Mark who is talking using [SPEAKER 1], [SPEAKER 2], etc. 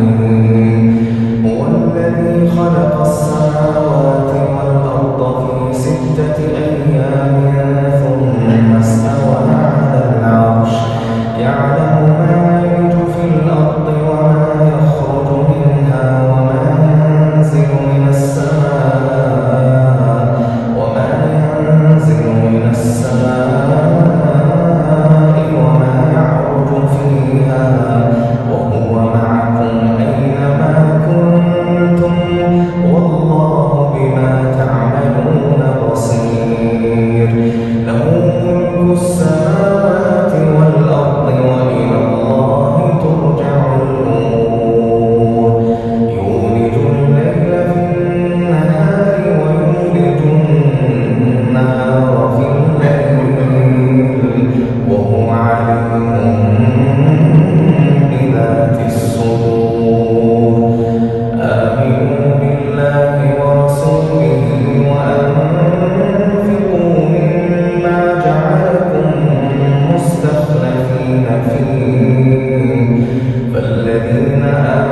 [SPEAKER 1] يعلمون فالذين آمنوا